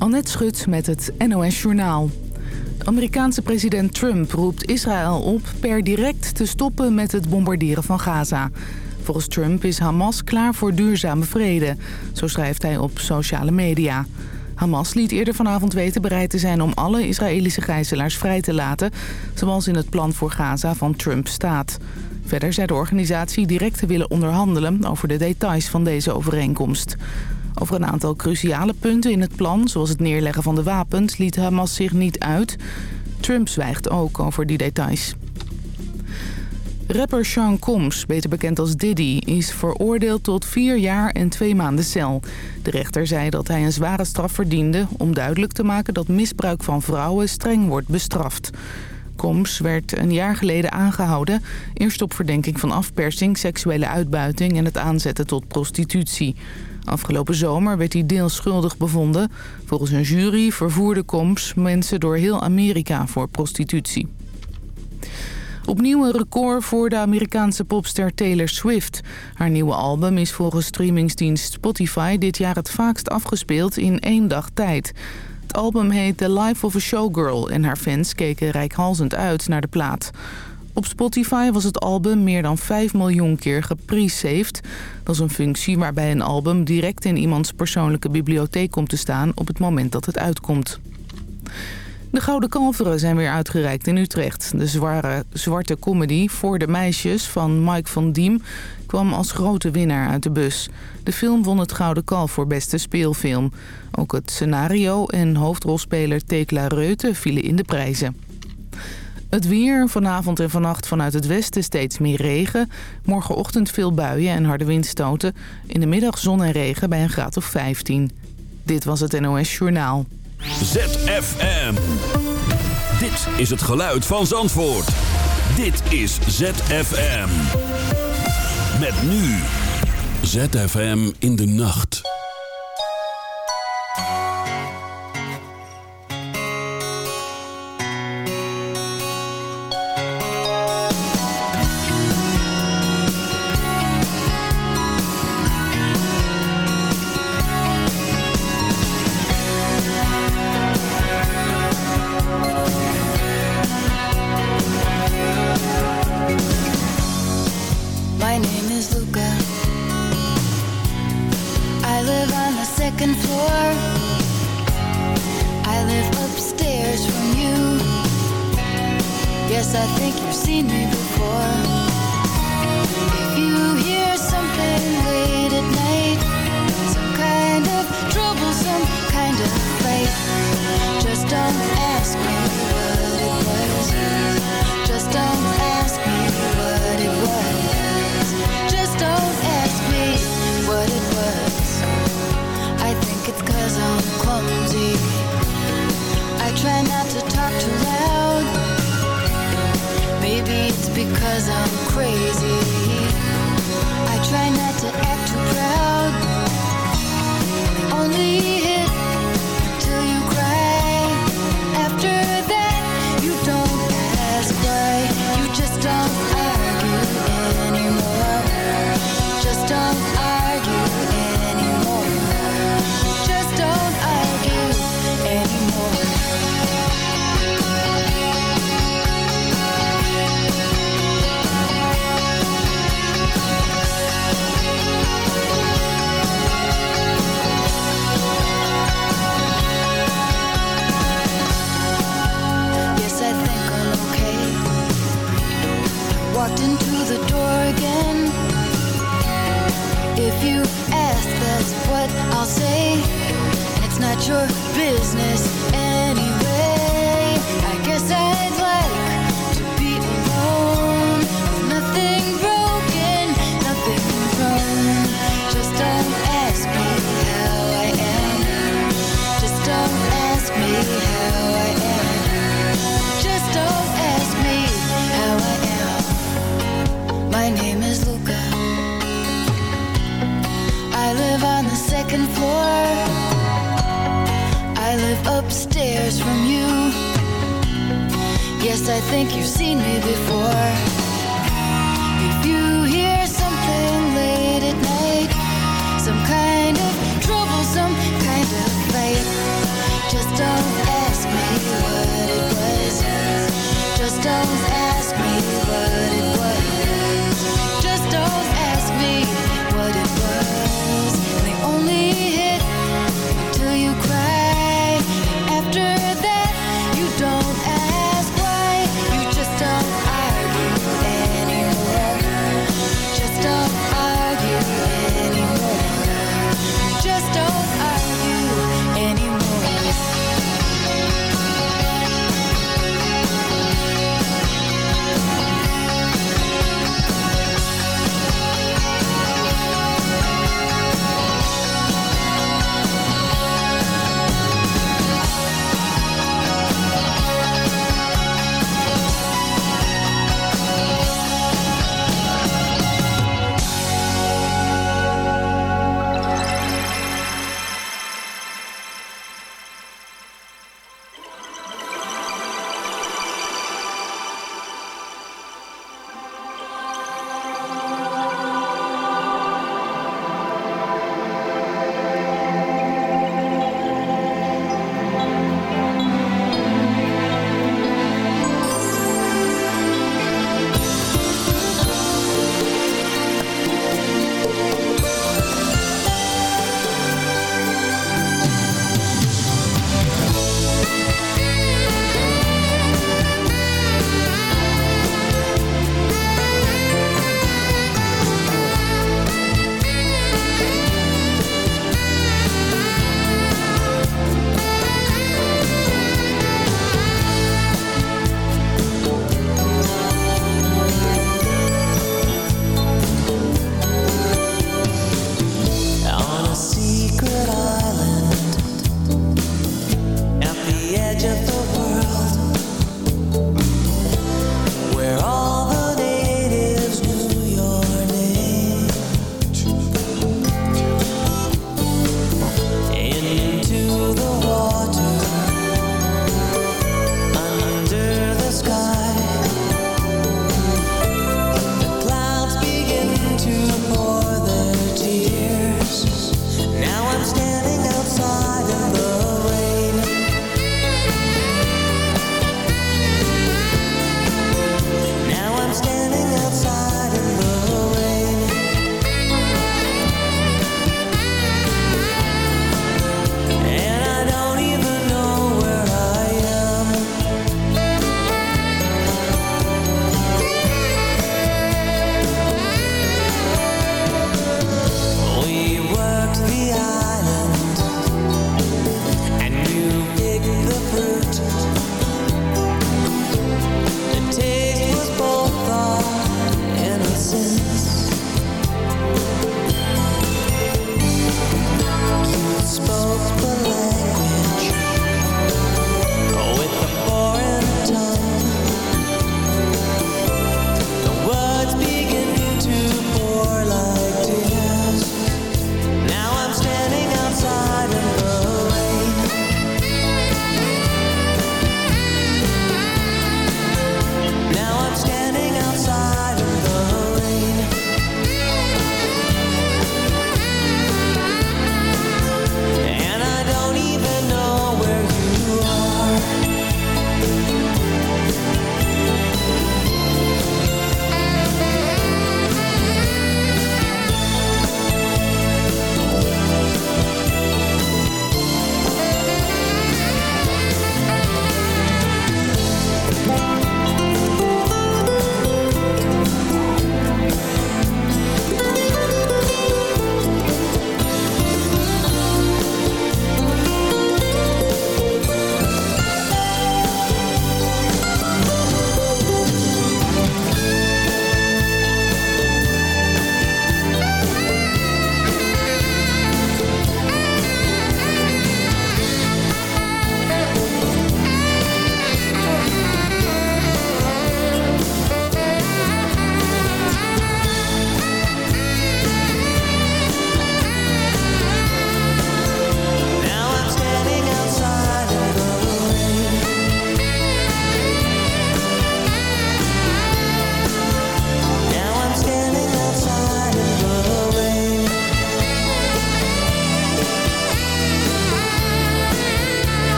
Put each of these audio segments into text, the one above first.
Annette Schut met het NOS Journaal. Amerikaanse president Trump roept Israël op per direct te stoppen met het bombarderen van Gaza. Volgens Trump is Hamas klaar voor duurzame vrede. Zo schrijft hij op sociale media. Hamas liet eerder vanavond weten bereid te zijn om alle Israëlische gijzelaars vrij te laten... zoals in het plan voor Gaza van Trump staat. Verder zei de organisatie direct te willen onderhandelen over de details van deze overeenkomst. Over een aantal cruciale punten in het plan, zoals het neerleggen van de wapens, liet Hamas zich niet uit. Trump zwijgt ook over die details. Rapper Sean Combs, beter bekend als Diddy, is veroordeeld tot vier jaar en twee maanden cel. De rechter zei dat hij een zware straf verdiende om duidelijk te maken dat misbruik van vrouwen streng wordt bestraft. Combs werd een jaar geleden aangehouden. Eerst op verdenking van afpersing, seksuele uitbuiting en het aanzetten tot prostitutie. Afgelopen zomer werd hij deels schuldig bevonden. Volgens een jury vervoerde Combs mensen door heel Amerika voor prostitutie. Opnieuw een record voor de Amerikaanse popster Taylor Swift. Haar nieuwe album is volgens streamingsdienst Spotify dit jaar het vaakst afgespeeld in één dag tijd. Het album heet The Life of a Showgirl en haar fans keken rijkhalzend uit naar de plaat. Op Spotify was het album meer dan 5 miljoen keer gepre-saved. Dat is een functie waarbij een album direct in iemands persoonlijke bibliotheek komt te staan op het moment dat het uitkomt. De Gouden Kalveren zijn weer uitgereikt in Utrecht. De zware, zwarte comedy Voor de Meisjes van Mike van Diem kwam als grote winnaar uit de bus. De film won het Gouden Kalf voor beste speelfilm. Ook het scenario en hoofdrolspeler Tekla Reute vielen in de prijzen. Het weer, vanavond en vannacht vanuit het westen steeds meer regen. Morgenochtend veel buien en harde windstoten. In de middag zon en regen bij een graad of 15. Dit was het NOS Journaal. ZFM. Dit is het geluid van Zandvoort. Dit is ZFM. Met nu. ZFM in de nacht.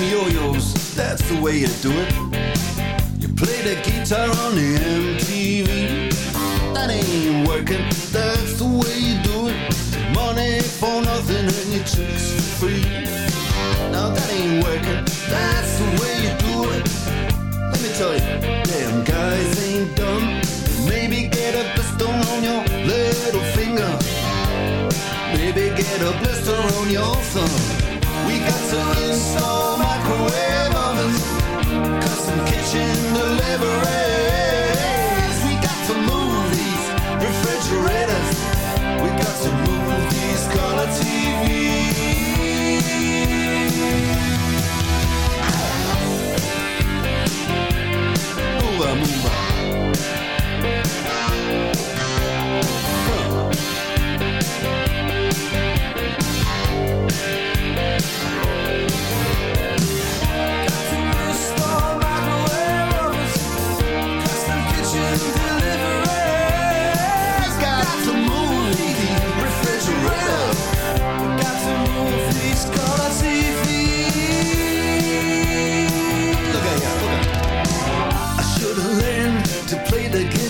them yo-yos, that's the way you do it. You play the guitar on the MTV. That ain't working, that's the way you do it. Money for nothing and your chicks for free. Now that ain't working, that's the way you do it. Let me tell you, damn guys ain't dumb. Maybe get a pistol on your little finger. Maybe get a blister on your thumb. We got to install Deliverance. the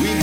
We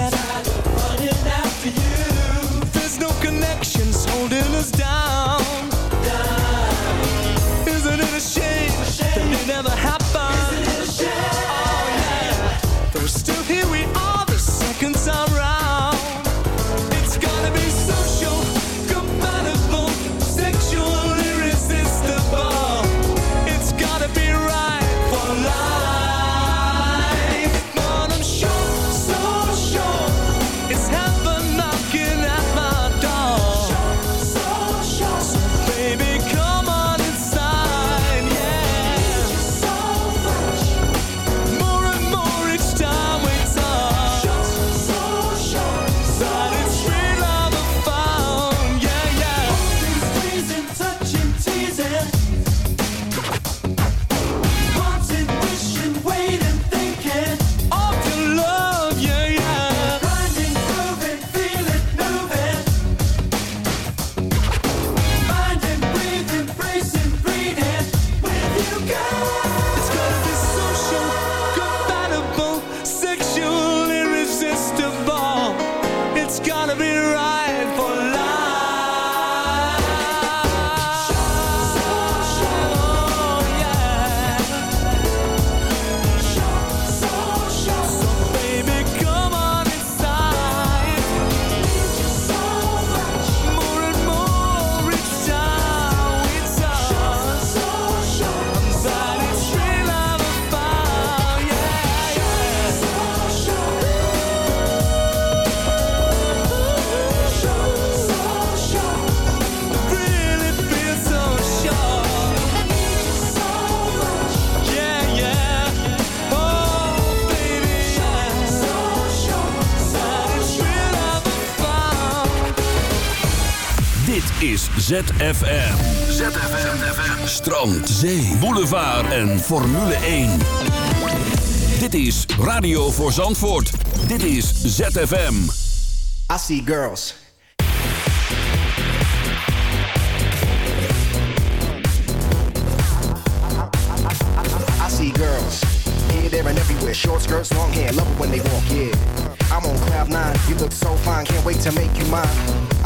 Hard Dit is ZFM. ZFM. Strand, zee, boulevard en Formule 1. Dit is Radio voor Zandvoort. Dit is ZFM. I see girls. I see girls. Here, there, and everywhere. Short skirts, long hair. Love it when they walk, yeah. I'm on cloud nine. You look so fine. Can't wait to make you mine.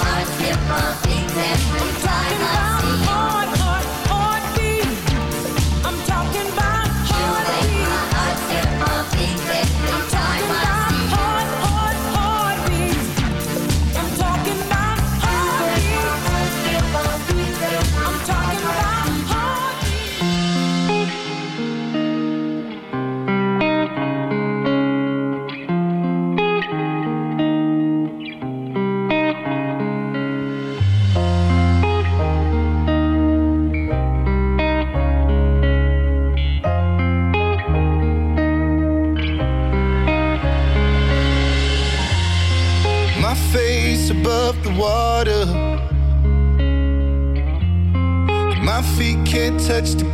Heart skip a beat every time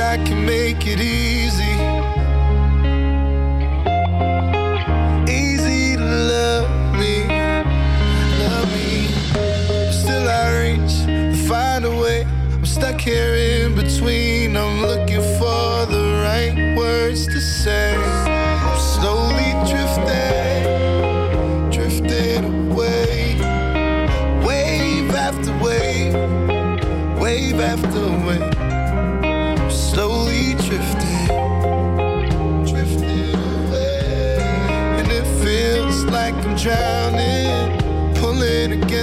I can make it easy.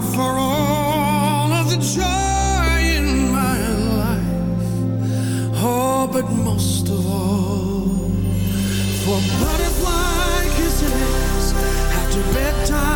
God for all of the joy in my life. Oh, but most of all, for butterfly kisses after bedtime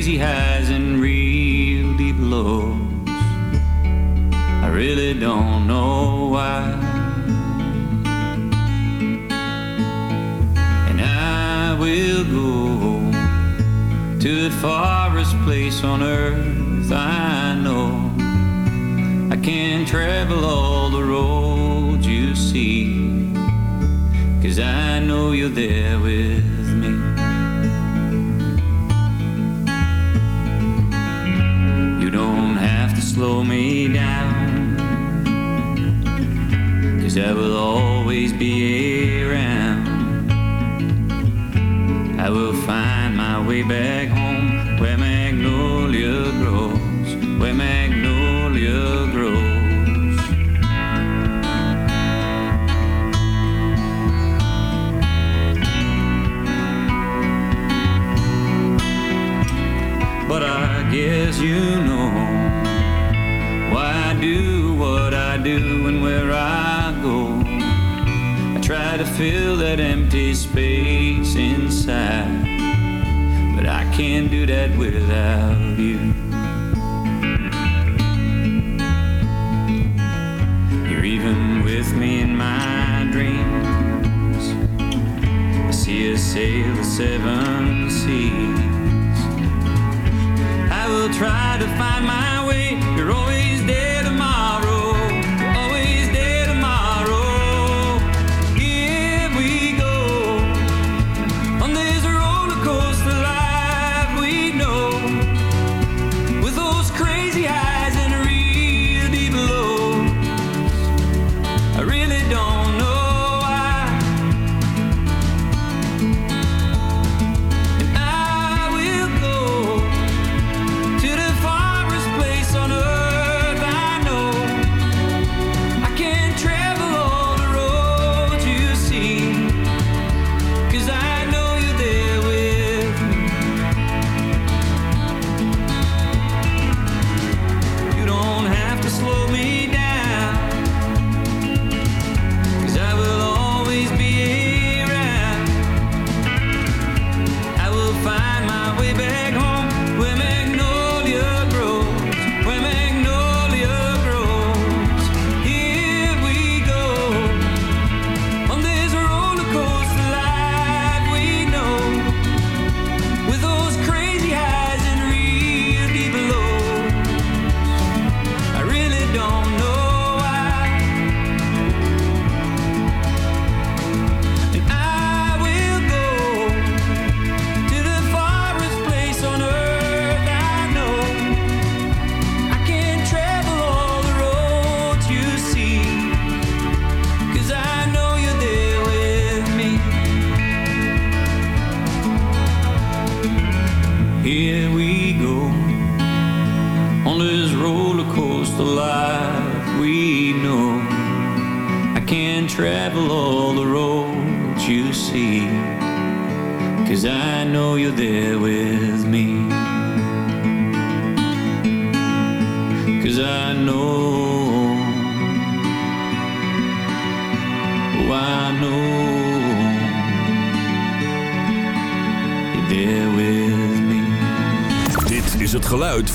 Those crazy without you.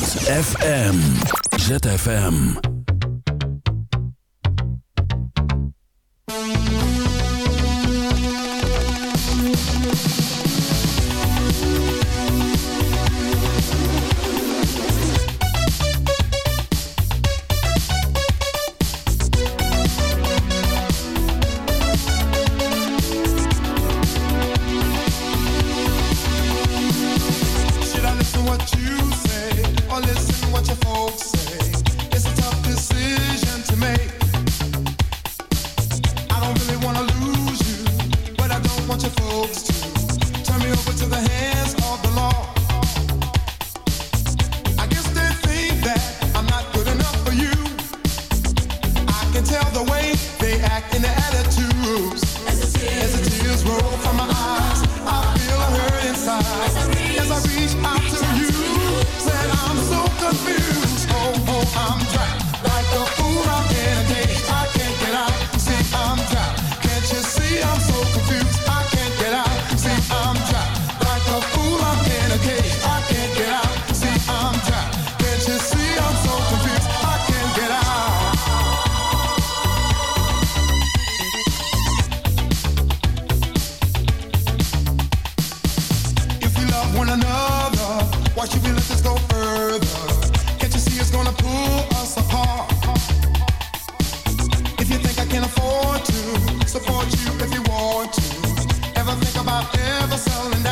ZFM. ZFM. Support you if you want to. Ever think about ever selling down?